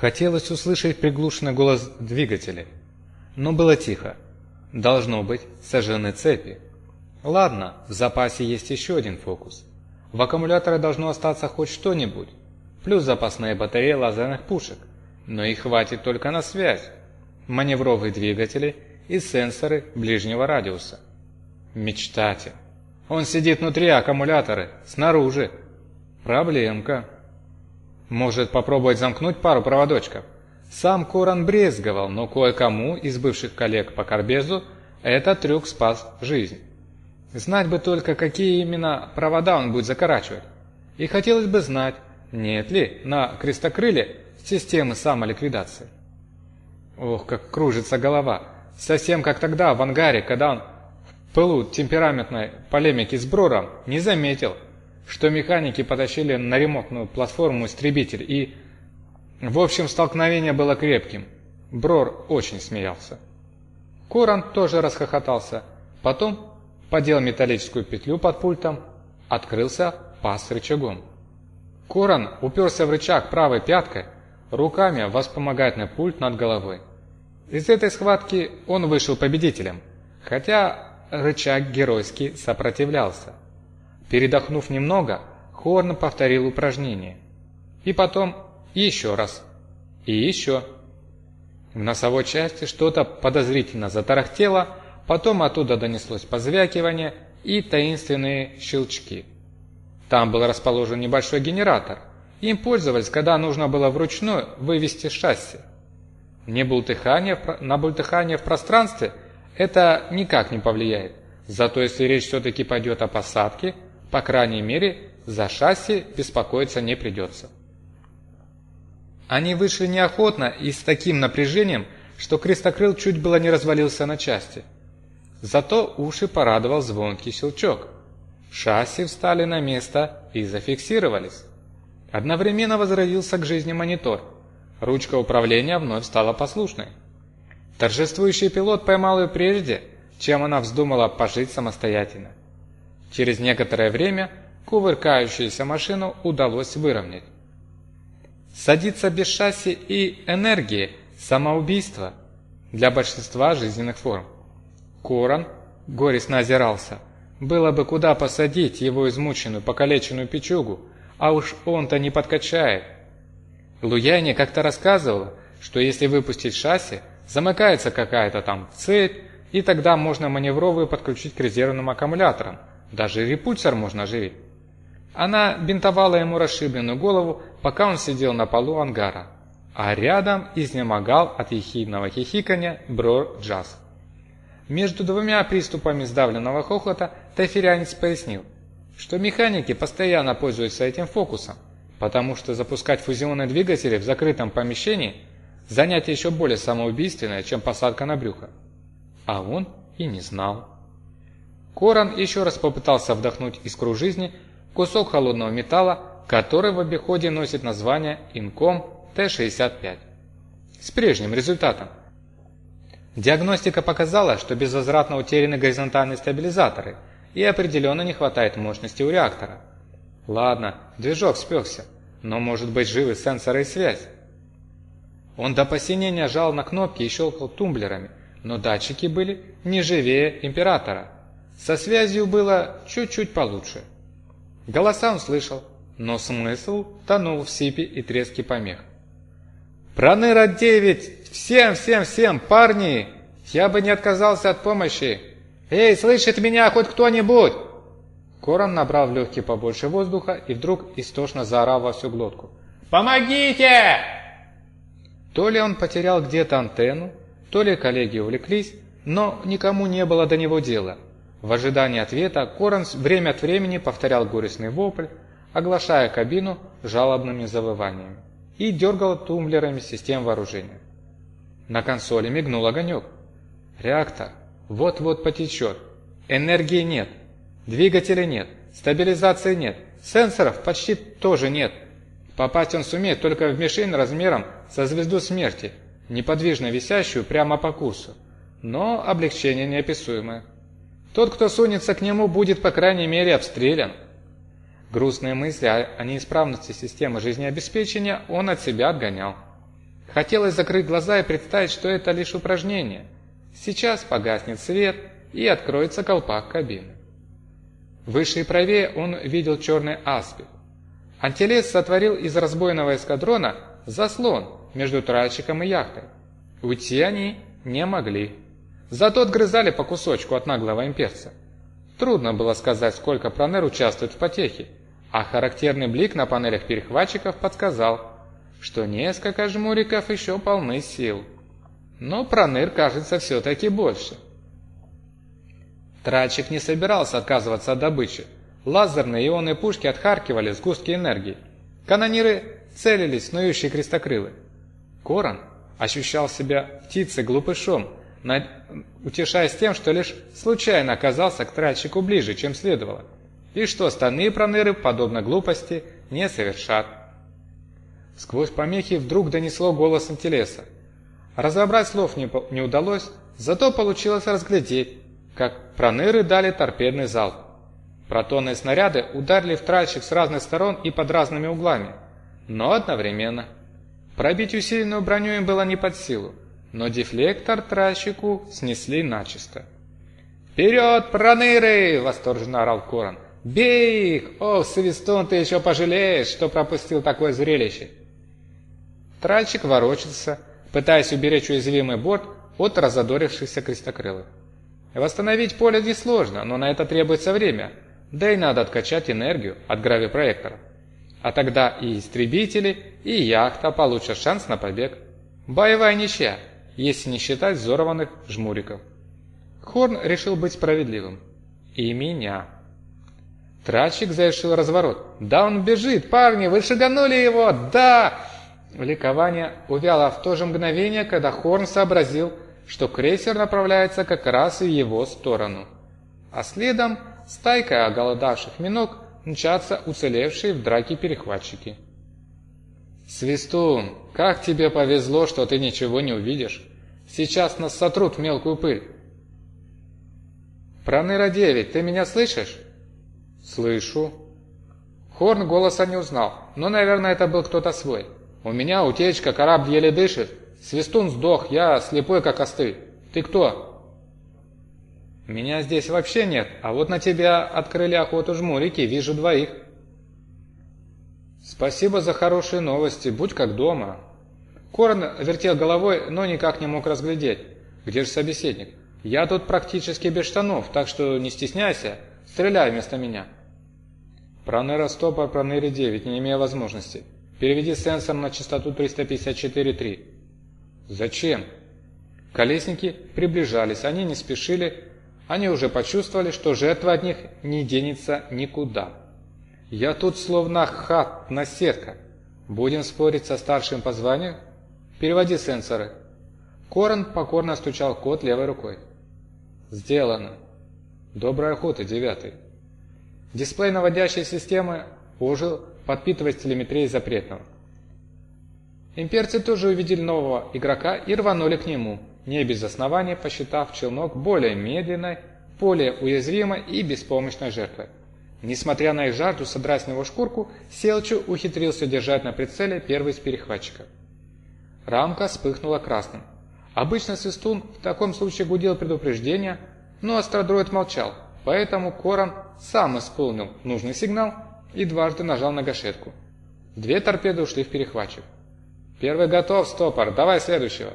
Хотелось услышать приглушенный голос двигателя, но было тихо. Должно быть, сожжены цепи. Ладно, в запасе есть еще один фокус. В аккумуляторе должно остаться хоть что-нибудь, плюс запасные батареи лазерных пушек. Но их хватит только на связь, маневровые двигатели и сенсоры ближнего радиуса. Мечтатель. Он сидит внутри аккумулятора, снаружи. Проблемка. Может попробовать замкнуть пару проводочков? Сам Коран брезговал, но кое-кому из бывших коллег по Карбезу этот трюк спас жизнь. Знать бы только, какие именно провода он будет закорачивать. И хотелось бы знать, нет ли на крестокрыле системы самоликвидации. Ох, как кружится голова. Совсем как тогда в ангаре, когда он в пылу темпераментной полемики с Брором не заметил, что механики потащили на ремонтную платформу истребитель и... В общем, столкновение было крепким. Брор очень смеялся. Коран тоже расхохотался. Потом подел металлическую петлю под пультом, открылся паз рычагом. Коран уперся в рычаг правой пяткой, руками во вспомогательный пульт над головой. Из этой схватки он вышел победителем, хотя рычаг геройски сопротивлялся. Передохнув немного, Хорн повторил упражнение. И потом еще раз. И еще. В носовой части что-то подозрительно затарахтело, потом оттуда донеслось позвякивание и таинственные щелчки. Там был расположен небольшой генератор. Им пользовались, когда нужно было вручную вывести шасси. Не бултыхание, на бултыхание в пространстве это никак не повлияет. Зато если речь все-таки пойдет о посадке, по крайней мере, за шасси беспокоиться не придется. Они вышли неохотно и с таким напряжением, что крестокрыл чуть было не развалился на части. Зато уши порадовал звонкий щелчок. Шасси встали на место и зафиксировались. Одновременно возродился к жизни монитор – Ручка управления вновь стала послушной. Торжествующий пилот поймал ее прежде, чем она вздумала пожить самостоятельно. Через некоторое время кувыркающуюся машину удалось выровнять. Садиться без шасси и энергии – самоубийство для большинства жизненных форм. Корон горестно озирался. Было бы куда посадить его измученную, покалеченную печугу, а уж он-то не подкачает – Луяне как-то рассказывала, что если выпустить шасси, замыкается какая-то там цепь, и тогда можно маневровые подключить к резервным аккумуляторам. Даже репульсор можно оживить. Она бинтовала ему расшибленную голову, пока он сидел на полу ангара, а рядом изнемогал от ехидного хихикания Брор Джаз. Между двумя приступами сдавленного хохота Тайферянец пояснил, что механики постоянно пользуются этим фокусом, потому что запускать фузионные двигатели в закрытом помещении – занятие еще более самоубийственное, чем посадка на брюхо. А он и не знал. Коран еще раз попытался вдохнуть искру жизни кусок холодного металла, который в обиходе носит название Инком Т-65. С прежним результатом. Диагностика показала, что безвозвратно утеряны горизонтальные стабилизаторы и определенно не хватает мощности у реактора. Ладно, движок спекся, но может быть живы сенсоры и связь. Он до посинения жал на кнопки и щелкал тумблерами, но датчики были не живее Императора. Со связью было чуть-чуть получше. Голоса он слышал, но смысл тонул в сипе и треске помех. «Проныра-9! Всем, всем, всем, парни! Я бы не отказался от помощи! Эй, слышит меня хоть кто-нибудь?» Корон набрал в легкие побольше воздуха и вдруг истошно заорал во всю глотку. «Помогите!» То ли он потерял где-то антенну, то ли коллеги увлеклись, но никому не было до него дела. В ожидании ответа Корон время от времени повторял горестный вопль, оглашая кабину жалобными завываниями, и дергал тумблерами систем вооружения. На консоли мигнул огонек. Реактор вот-вот потечет. Энергии нет. Двигателя нет, стабилизации нет, сенсоров почти тоже нет. Попасть он сумеет только в мишень размером со звезду смерти, неподвижно висящую прямо по курсу. Но облегчение неописуемое. Тот, кто сунется к нему, будет по крайней мере обстрелян. Грустные мысли о неисправности системы жизнеобеспечения он от себя отгонял. Хотелось закрыть глаза и представить, что это лишь упражнение. Сейчас погаснет свет и откроется колпак кабины. Выше и правее он видел черный аспид. Антилес сотворил из разбойного эскадрона заслон между тральщиком и яхтой. Уйти они не могли. Зато отгрызали по кусочку от наглого имперца. Трудно было сказать, сколько Пронер участвует в потехе, а характерный блик на панелях перехватчиков подсказал, что несколько жмуриков еще полны сил. Но Пронер кажется все-таки больше. Тральщик не собирался отказываться от добычи. Лазерные ионные пушки отхаркивали сгустки энергии. Канониры целились в снующие крестокрылы. Корон ощущал себя птицей-глупышом, утешаясь тем, что лишь случайно оказался к тральщику ближе, чем следовало, и что остальные проныры, подобно глупости, не совершат. Сквозь помехи вдруг донесло голос Антилеса. Разобрать слов не, не удалось, зато получилось разглядеть, как проныры дали торпедный залп. Протонные снаряды ударили в тральщик с разных сторон и под разными углами, но одновременно. Пробить усиленную броню им было не под силу, но дефлектор тральщику снесли начисто. «Вперед, проныры!» — восторженно орал Корон. «Бей их! О, Свистон, ты еще пожалеешь, что пропустил такое зрелище!» Тральщик ворочался, пытаясь уберечь уязвимый борт от разодорившихся крестокрылых. Восстановить поле несложно, но на это требуется время — да и надо откачать энергию от гравипроектора. А тогда и истребители, и яхта получат шанс на побег. Боевая ничья, если не считать взорванных жмуриков. Хорн решил быть справедливым. И меня. Трачик завершил разворот. «Да он бежит, парни, вы шаганули его! Да!» Ликование увяло в то же мгновение, когда Хорн сообразил, что крейсер направляется как раз в его сторону. А следом стайкой оголодавших миног мчатся уцелевшие в драке перехватчики. «Свистун, как тебе повезло, что ты ничего не увидишь. Сейчас нас сотрут в мелкую пыль». «Проныра-9, ты меня слышишь?» «Слышу». Хорн голоса не узнал, но, наверное, это был кто-то свой. «У меня утечка, корабль еле дышит. Свистун сдох, я слепой, как остыль. Ты кто?» Меня здесь вообще нет, а вот на тебя открыли охоту жмурики, вижу двоих. Спасибо за хорошие новости, будь как дома. Корн вертел головой, но никак не мог разглядеть. Где же собеседник? Я тут практически без штанов, так что не стесняйся, стреляй вместо меня. Проныра стопа, проныре 9, не имея возможности. Переведи сенсор на частоту 354.3. Зачем? Колесники приближались, они не спешили, они уже почувствовали, что жертва от них не денется никуда. Я тут словно хат на сетка. Будем спорить со старшим по званию? Переводи сенсоры. Корон покорно стучал код левой рукой. Сделано. Доброй охоты, девятый. Дисплей наводящей системы ожил, подпитываясь телеметрией запретного. Имперцы тоже увидели нового игрока и рванули к нему не без основания посчитав челнок более медленной, более уязвимой и беспомощной жертвой. Несмотря на их жажду содрать с него шкурку, Селчу ухитрился держать на прицеле первый из перехватчиков. Рамка вспыхнула красным. Обычно Свистун в таком случае гудел предупреждение, но астродроид молчал, поэтому Коран сам исполнил нужный сигнал и дважды нажал на гашетку. Две торпеды ушли в перехватчик. «Первый готов, стопор, давай следующего!»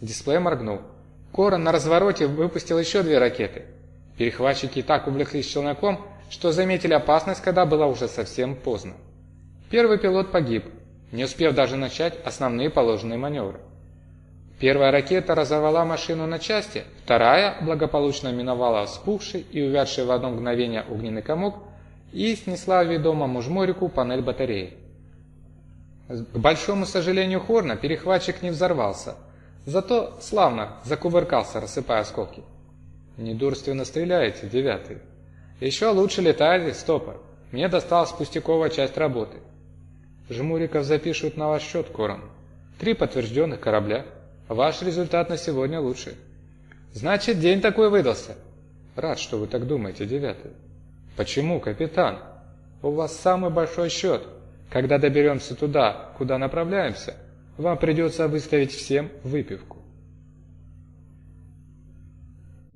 Дисплей моргнул. Корон на развороте выпустил еще две ракеты. Перехватчики так увлеклись челноком, что заметили опасность, когда было уже совсем поздно. Первый пилот погиб, не успев даже начать основные положенные маневры. Первая ракета разорвала машину на части, вторая благополучно миновала вспухший и увядший в одно мгновение огненный комок и снесла ведомому жморику панель батареи. К большому сожалению Хорна перехватчик не взорвался – Зато славно закувыркался, рассыпая осколки. Недурственно стреляете, девятый. Еще лучше летаете, стопор. Мне досталась пустяковая часть работы. Жмуриков запишут на ваш счет, Корон. Три подтвержденных корабля. Ваш результат на сегодня лучший. Значит, день такой выдался. Рад, что вы так думаете, девятый. Почему, капитан? У вас самый большой счет. Когда доберемся туда, куда направляемся, вам придется выставить всем выпивку.